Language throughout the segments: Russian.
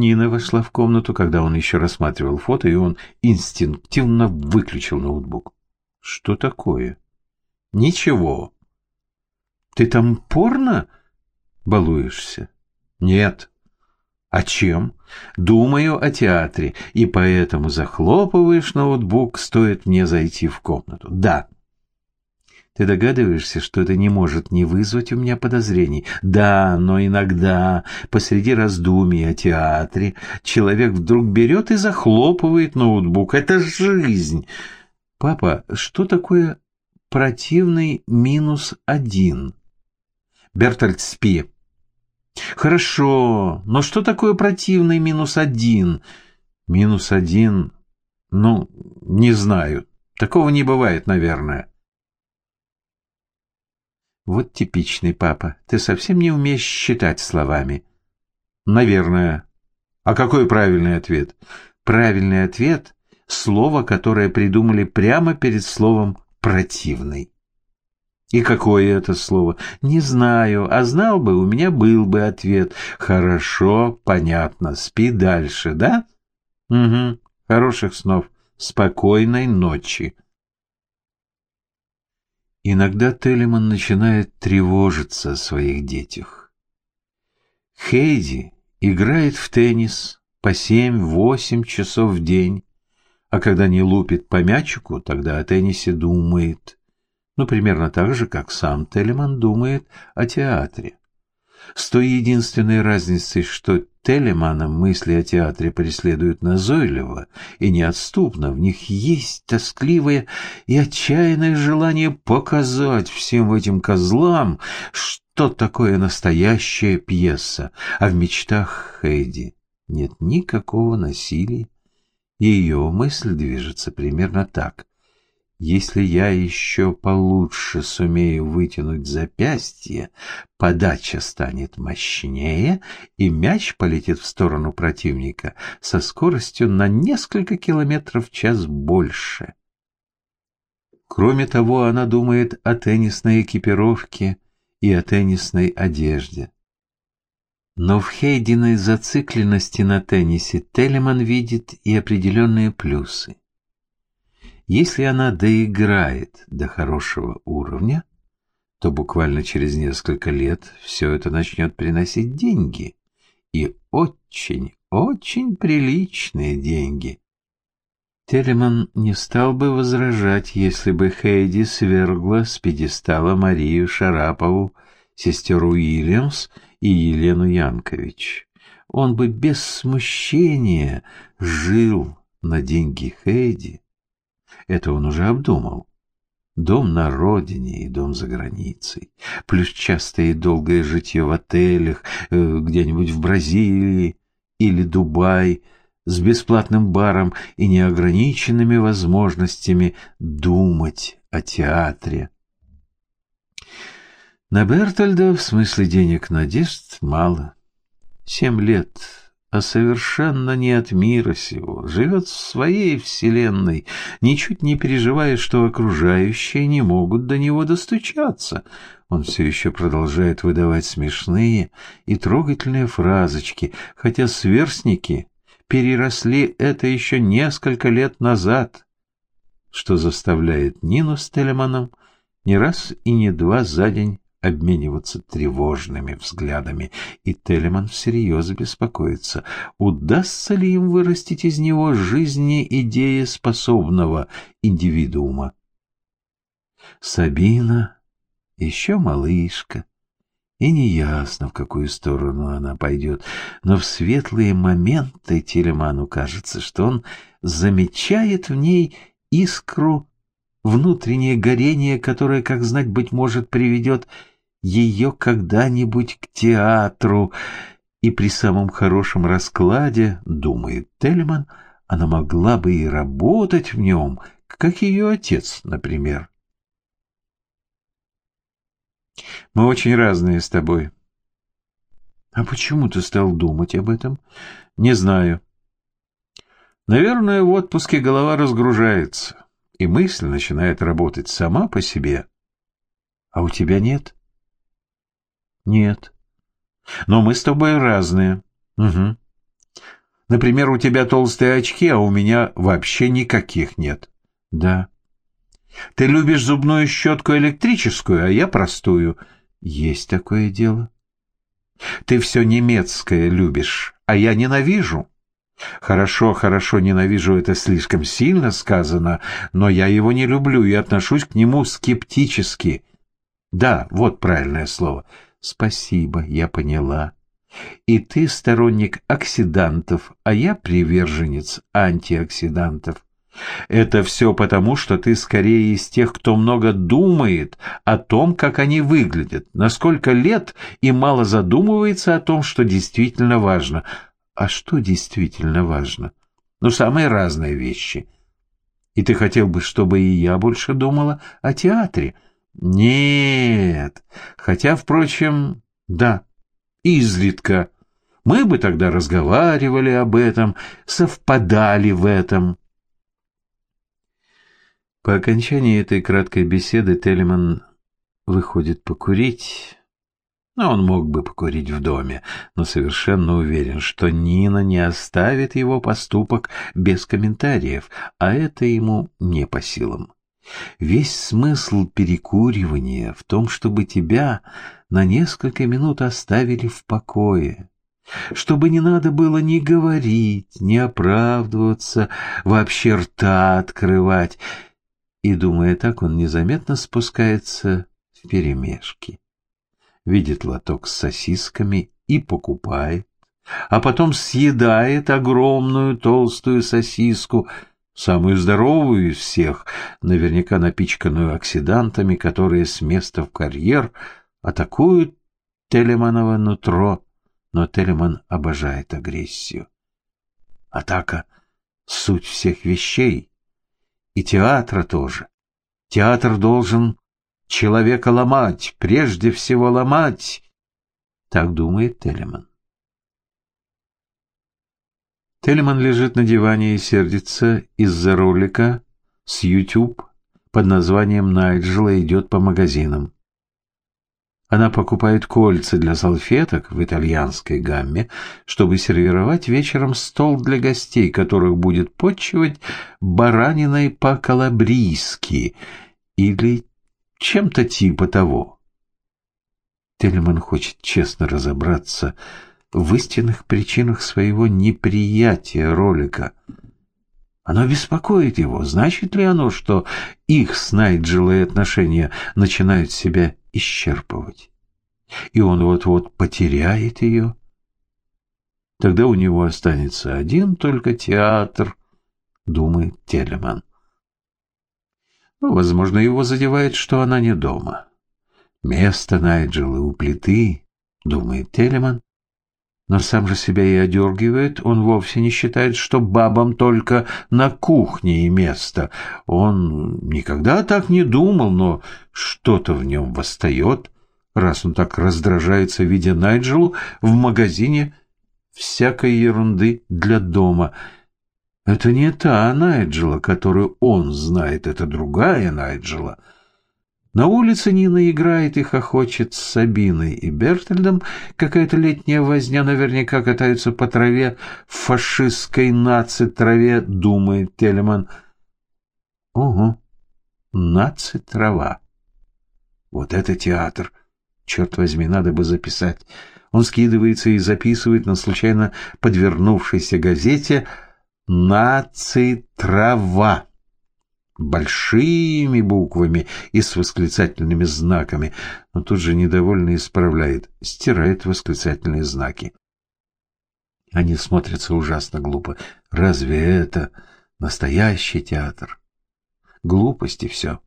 Нина вошла в комнату, когда он еще рассматривал фото, и он инстинктивно выключил ноутбук. Что такое? Ничего. Ты там порно балуешься? Нет. А чем? Думаю о театре, и поэтому захлопываешь ноутбук, стоит мне зайти в комнату. Да. Ты догадываешься, что это не может не вызвать у меня подозрений? Да, но иногда посреди раздумий о театре человек вдруг берет и захлопывает ноутбук. Это жизнь. Папа, что такое противный минус один? Бертольд, спи. Хорошо, но что такое противный минус один? Минус один? Ну, не знаю. Такого не бывает, наверное. Вот типичный папа. Ты совсем не умеешь считать словами. Наверное. А какой правильный ответ? Правильный ответ – слово, которое придумали прямо перед словом «противный». И какое это слово? Не знаю, а знал бы, у меня был бы ответ. Хорошо, понятно, спи дальше, да? Угу, хороших снов, спокойной ночи. Иногда Телеман начинает тревожиться о своих детях. Хейди играет в теннис по семь-восемь часов в день, а когда не лупит по мячику, тогда о теннисе думает. Ну, примерно так же, как сам Телеман думает о театре. С той единственной разницей, что Телемана мысли о театре преследуют назойливо и неотступно, в них есть тоскливое и отчаянное желание показать всем этим козлам, что такое настоящая пьеса, а в мечтах Хэйди нет никакого насилия. Ее мысль движется примерно так. Если я еще получше сумею вытянуть запястье, подача станет мощнее, и мяч полетит в сторону противника со скоростью на несколько километров в час больше. Кроме того, она думает о теннисной экипировке и о теннисной одежде. Но в Хейдиной зацикленности на теннисе Телеман видит и определенные плюсы. Если она доиграет до хорошего уровня, то буквально через несколько лет все это начнет приносить деньги. И очень, очень приличные деньги. Телеман не стал бы возражать, если бы Хейди свергла с пьедестала Марию Шарапову, сестер Уильямс и Елену Янкович. Он бы без смущения жил на деньги Хейди это он уже обдумал. Дом на родине и дом за границей, плюс частое и долгое житье в отелях, э, где-нибудь в Бразилии или Дубай, с бесплатным баром и неограниченными возможностями думать о театре. На Бертольда в смысле денег надежд мало. Семь лет а совершенно не от мира сего, живет в своей вселенной, ничуть не переживая, что окружающие не могут до него достучаться. Он все еще продолжает выдавать смешные и трогательные фразочки, хотя сверстники переросли это еще несколько лет назад, что заставляет Нину с не раз и не два за день обмениваться тревожными взглядами, и Телеман всерьез беспокоится, удастся ли им вырастить из него жизнеидееспособного индивидуума. Сабина еще малышка, и неясно, в какую сторону она пойдет, но в светлые моменты Телеману кажется, что он замечает в ней искру внутреннее горение, которое, как знать, быть может, приведет ее когда-нибудь к театру, и при самом хорошем раскладе, думает Тельман, она могла бы и работать в нем, как ее отец, например. Мы очень разные с тобой. А почему ты стал думать об этом? Не знаю. Наверное, в отпуске голова разгружается, и мысль начинает работать сама по себе. А у тебя нет? Нет. Но мы с тобой разные. Угу. Например, у тебя толстые очки, а у меня вообще никаких нет. Да. Ты любишь зубную щетку электрическую, а я простую. Есть такое дело. Ты все немецкое любишь, а я ненавижу. Хорошо, хорошо, ненавижу это слишком сильно сказано, но я его не люблю и отношусь к нему скептически. Да, вот правильное слово. Спасибо, я поняла. И ты сторонник оксидантов, а я приверженец антиоксидантов. Это все потому, что ты скорее из тех, кто много думает о том, как они выглядят, на сколько лет и мало задумывается о том, что действительно важно. А что действительно важно? Ну, самые разные вещи. И ты хотел бы, чтобы и я больше думала о театре? Нет. Хотя, впрочем, да, изредка. Мы бы тогда разговаривали об этом, совпадали в этом. По окончании этой краткой беседы Телеман выходит покурить. Но он мог бы покурить в доме, но совершенно уверен, что Нина не оставит его поступок без комментариев, а это ему не по силам. Весь смысл перекуривания в том, чтобы тебя на несколько минут оставили в покое, чтобы не надо было ни говорить, ни оправдываться, вообще рта открывать, и, думая так, он незаметно спускается в перемешки. Видит лоток с сосисками и покупает, а потом съедает огромную толстую сосиску, самую здоровую из всех, наверняка напичканную оксидантами, которые с места в карьер атакуют Телеманово нутро, но Телеман обожает агрессию. Атака — суть всех вещей, и театра тоже. Театр должен человека ломать, прежде всего ломать. Так думает Телеман. Телеман лежит на диване и сердится из-за ролика с YouTube под названием «Найджела идет по магазинам». Она покупает кольца для салфеток в итальянской гамме, чтобы сервировать вечером стол для гостей, которых будет почивать бараниной по-калабрийски или чем-то типа того. Телеман хочет честно разобраться в истинных причинах своего неприятия ролика. Оно беспокоит его. Значит ли оно, что их с Найджелой отношения начинают себя исчерпывать. И он вот-вот потеряет ее. Тогда у него останется один только театр, думает Телеман. Ну, возможно, его задевает, что она не дома. Место Найджела у плиты, думает Телеман, но сам же себя и одергивает. Он вовсе не считает, что бабам только на кухне и место. Он никогда так не думал, но что-то в нем восстает, раз он так раздражается, видя Найджелу в магазине всякой ерунды для дома. Это не та Найджела, которую он знает, это другая Найджела — на улице Нина играет и хохочет с Сабиной и Бертельдом. Какая-то летняя возня наверняка катаются по траве, фашистской наци-траве, думает Телеман. Ого, наци-трава. Вот это театр. Черт возьми, надо бы записать. Он скидывается и записывает на случайно подвернувшейся газете «Наци-трава» большими буквами и с восклицательными знаками, но тут же недовольно исправляет, стирает восклицательные знаки. Они смотрятся ужасно глупо. Разве это настоящий театр? Глупости все.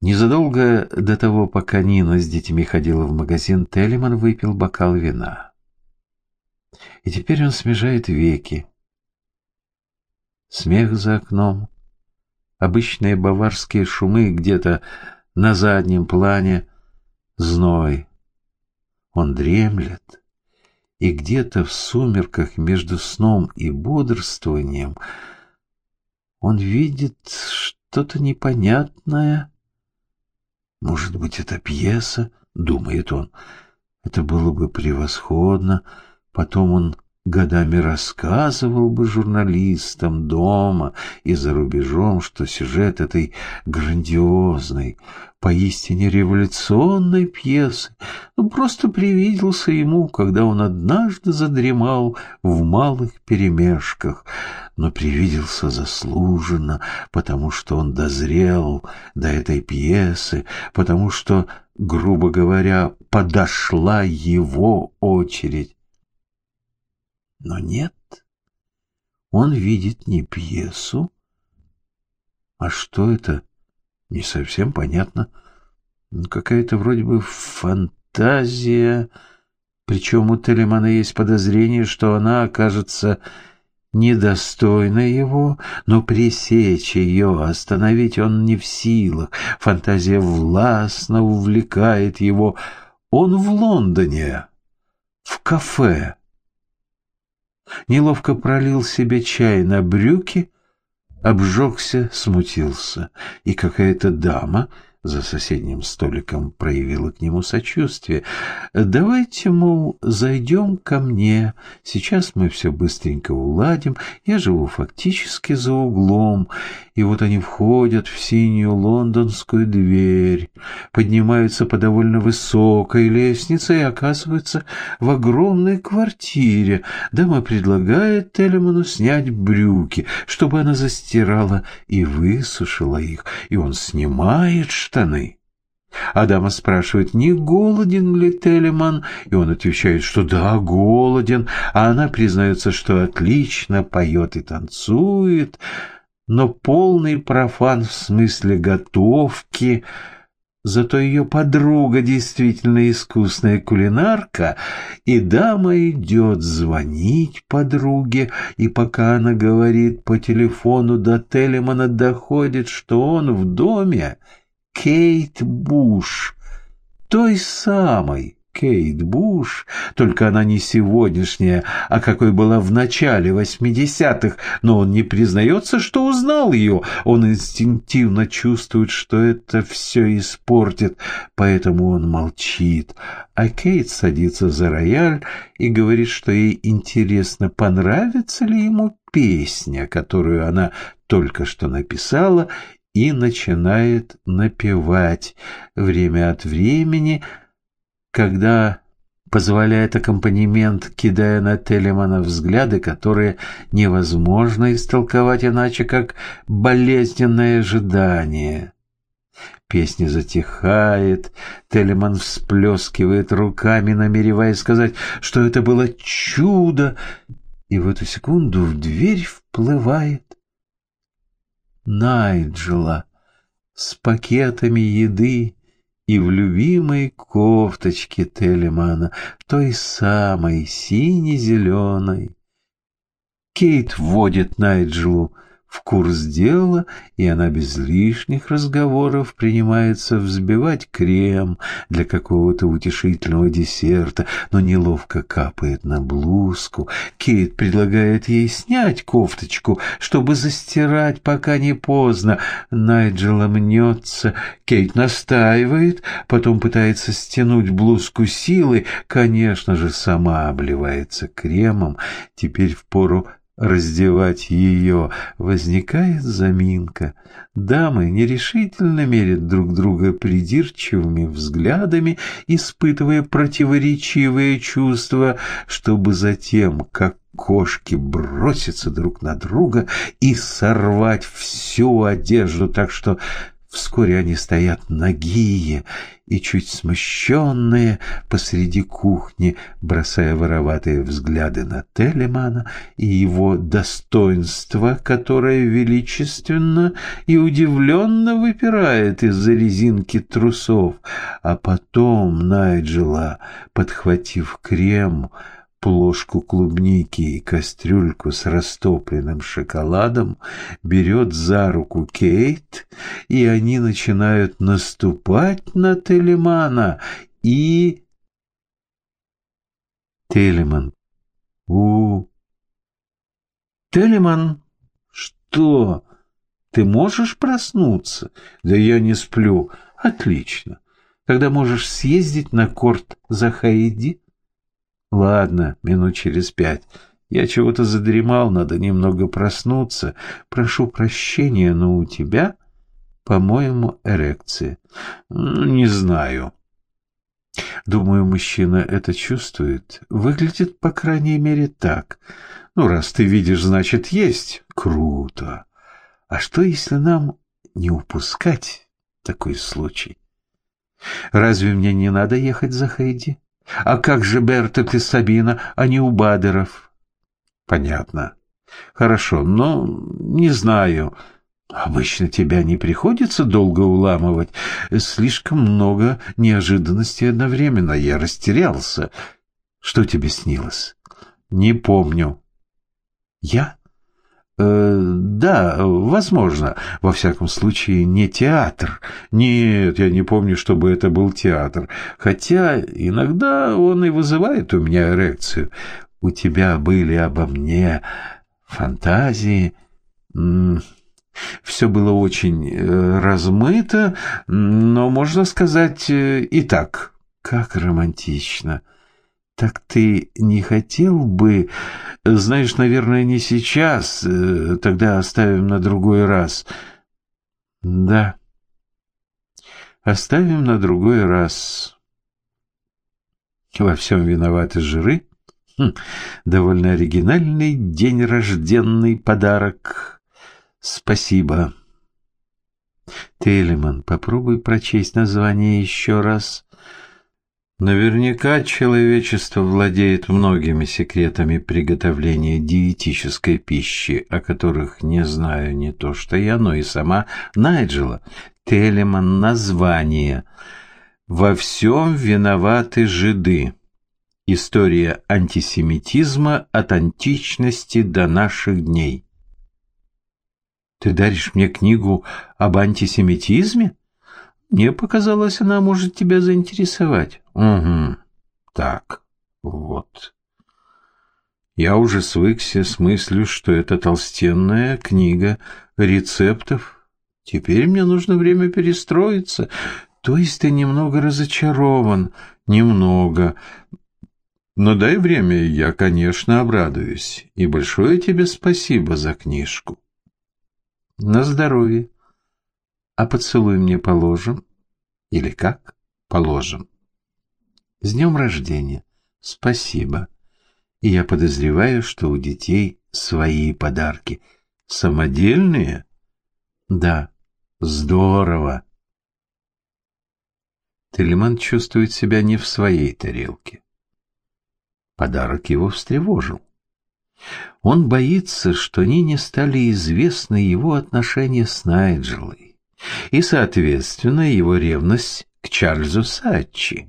Незадолго до того, пока Нина с детьми ходила в магазин, Телеман выпил бокал вина. И теперь он смежает веки, смех за окном, обычные баварские шумы где-то на заднем плане, зной. Он дремлет, и где-то в сумерках между сном и бодрствованием он видит что-то непонятное. Может быть, это пьеса, думает он. Это было бы превосходно, Потом он годами рассказывал бы журналистам дома и за рубежом, что сюжет этой грандиозной, поистине революционной пьесы ну, просто привиделся ему, когда он однажды задремал в малых перемешках, но привиделся заслуженно, потому что он дозрел до этой пьесы, потому что, грубо говоря, подошла его очередь. Но нет, он видит не пьесу, а что это, не совсем понятно. Какая-то вроде бы фантазия, причем у Телемана есть подозрение, что она окажется недостойна его, но пресечь ее, остановить он не в силах. Фантазия властно увлекает его. Он в Лондоне, в кафе неловко пролил себе чай на брюки, обжегся, смутился, и какая-то дама за соседним столиком проявила к нему сочувствие. «Давайте, мол, зайдем ко мне. Сейчас мы все быстренько уладим. Я живу фактически за углом». И вот они входят в синюю лондонскую дверь, поднимаются по довольно высокой лестнице и оказываются в огромной квартире. Дама предлагает Телеману снять брюки, чтобы она застирала и высушила их, и он снимает штаны. Адама спрашивает, не голоден ли Телеман, и он отвечает, что да, голоден, а она признается, что отлично поет и танцует, но полный профан в смысле готовки. Зато ее подруга действительно искусная кулинарка, и дама идет звонить подруге, и пока она говорит по телефону до Телемана доходит, что он в доме, Кейт Буш, той самой, Кейт Буш, только она не сегодняшняя, а какой была в начале восьмидесятых, но он не признается, что узнал ее. Он инстинктивно чувствует, что это все испортит, поэтому он молчит. А Кейт садится за рояль и говорит, что ей интересно, понравится ли ему песня, которую она только что написала, и начинает напевать время от времени, когда позволяет аккомпанемент, кидая на Телемана взгляды, которые невозможно истолковать иначе, как болезненное ожидание. Песня затихает, Телеман всплескивает руками, намереваясь сказать, что это было чудо, и в эту секунду в дверь вплывает Найджела с пакетами еды и в любимой кофточке Телемана, той самой сине-зеленой. Кейт вводит Найджелу в курс дела, и она без лишних разговоров принимается взбивать крем для какого-то утешительного десерта, но неловко капает на блузку. Кейт предлагает ей снять кофточку, чтобы застирать, пока не поздно. Найджела мнется, Кейт настаивает, потом пытается стянуть блузку силой, конечно же, сама обливается кремом. Теперь впору раздевать ее, возникает заминка. Дамы нерешительно мерят друг друга придирчивыми взглядами, испытывая противоречивые чувства, чтобы затем, как кошки, броситься друг на друга и сорвать всю одежду, так что Вскоре они стоят нагие и чуть смущенные посреди кухни, бросая вороватые взгляды на Телемана и его достоинство, которое величественно и удивленно выпирает из-за резинки трусов. А потом Найджела, подхватив крем, плошку клубники и кастрюльку с растопленным шоколадом, берет за руку Кейт, и они начинают наступать на Телемана и... Телеман. У, Телеман, что? Ты можешь проснуться? Да я не сплю. Отлично. Тогда можешь съездить на корт за Хайди. Ладно, минут через пять. Я чего-то задремал, надо немного проснуться. Прошу прощения, но у тебя, по-моему, эрекция. Не знаю. Думаю, мужчина это чувствует. Выглядит, по крайней мере, так. Ну, раз ты видишь, значит, есть. Круто. А что, если нам не упускать такой случай? Разве мне не надо ехать за Хейди? А как же Берток и Сабина, а не у Бадеров? Понятно. Хорошо, но не знаю. Обычно тебя не приходится долго уламывать. Слишком много неожиданностей одновременно. Я растерялся. Что тебе снилось? Не помню. Я? Э, да, возможно. Во всяком случае, не театр. Нет, я не помню, чтобы это был театр. Хотя иногда он и вызывает у меня эрекцию. У тебя были обо мне фантазии. Все было очень э, размыто, но, можно сказать, э, и так. Как романтично. Так ты не хотел бы... Знаешь, наверное, не сейчас, э, тогда оставим на другой раз. Да. Оставим на другой раз. Во всем виноваты жиры. Хм, довольно оригинальный день рожденный подарок. Спасибо. Телеман, попробуй прочесть название еще раз. Наверняка человечество владеет многими секретами приготовления диетической пищи, о которых не знаю не то что я, но и сама Найджела. Телеман название. «Во всем виноваты жиды». История антисемитизма от античности до наших дней. Ты даришь мне книгу об антисемитизме? Мне показалось, она может тебя заинтересовать. Угу. Так, вот. Я уже свыкся с мыслью, что это толстенная книга рецептов. Теперь мне нужно время перестроиться. То есть ты немного разочарован. Немного. Но дай время, я, конечно, обрадуюсь. И большое тебе спасибо за книжку. На здоровье. А поцелуй мне положим? Или как? Положим. С днем рождения. Спасибо. И я подозреваю, что у детей свои подарки. Самодельные? Да. Здорово. Телеман чувствует себя не в своей тарелке. Подарок его встревожил. Он боится, что Нине стали известны его отношения с Найджелой и, соответственно, его ревность к Чарльзу Сатчи.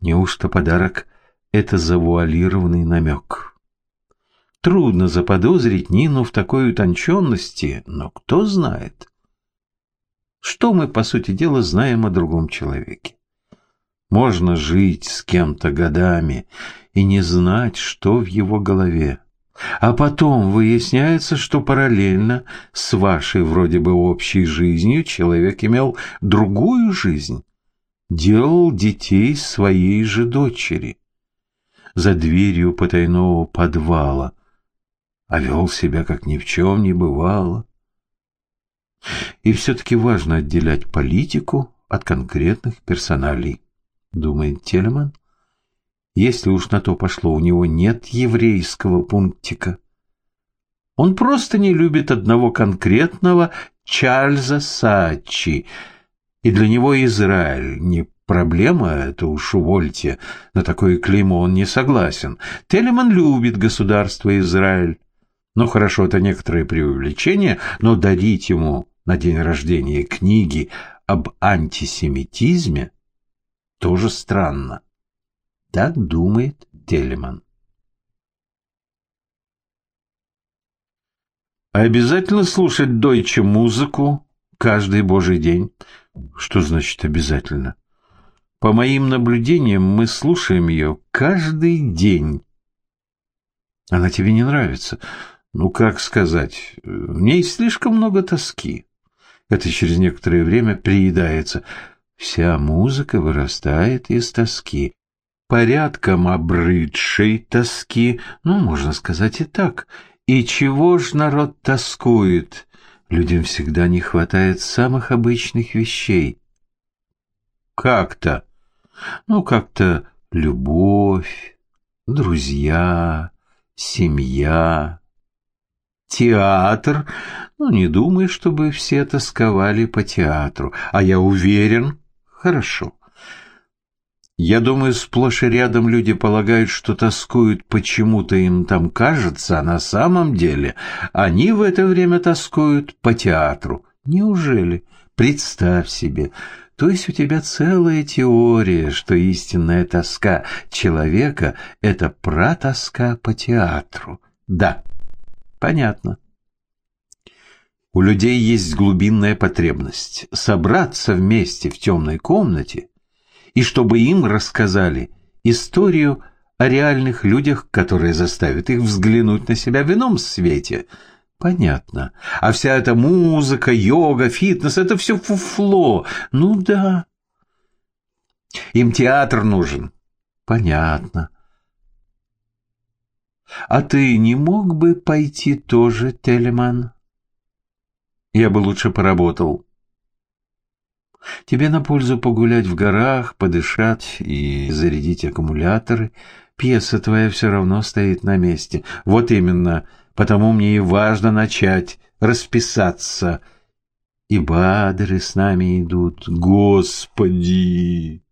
Неужто подарок — это завуалированный намек? Трудно заподозрить Нину в такой утонченности, но кто знает? Что мы, по сути дела, знаем о другом человеке? Можно жить с кем-то годами и не знать, что в его голове. А потом выясняется, что параллельно с вашей вроде бы общей жизнью человек имел другую жизнь, делал детей своей же дочери за дверью потайного подвала, а вел себя, как ни в чем не бывало. И все-таки важно отделять политику от конкретных персоналей, думает Телеман. Если уж на то пошло, у него нет еврейского пунктика. Он просто не любит одного конкретного Чарльза Сачи, и для него Израиль не проблема, это уж увольте, на такое клеймо он не согласен. Телеман любит государство Израиль. Ну, хорошо, это некоторое преувеличение, но дарить ему на день рождения книги об антисемитизме тоже странно. Так думает Телеман. Обязательно слушать дойче музыку каждый божий день. Что значит обязательно? По моим наблюдениям, мы слушаем ее каждый день. Она тебе не нравится? Ну, как сказать, в ней слишком много тоски. Это через некоторое время приедается. Вся музыка вырастает из тоски. порядком обрыдшей тоски, ну, можно сказать и так. И чего ж народ тоскует? Людям всегда не хватает самых обычных вещей. Как-то, ну, как-то любовь, друзья, семья, театр. Ну, не думай, чтобы все тосковали по театру. А я уверен, хорошо. Я думаю, сплошь и рядом люди полагают, что тоскуют почему-то им там кажется, а на самом деле они в это время тоскуют по театру. Неужели? Представь себе. То есть у тебя целая теория, что истинная тоска человека — это протоска по театру. Да, понятно. У людей есть глубинная потребность собраться вместе в темной комнате и чтобы им рассказали историю о реальных людях, которые заставят их взглянуть на себя в ином свете. Понятно. А вся эта музыка, йога, фитнес — это все фуфло. Ну да. Им театр нужен. Понятно. А ты не мог бы пойти тоже, Телеман? Я бы лучше поработал. Тебе на пользу погулять в горах, подышать и зарядить аккумуляторы. Пьеса твоя все равно стоит на месте. Вот именно, потому мне и важно начать, расписаться. И бадры с нами идут. Господи!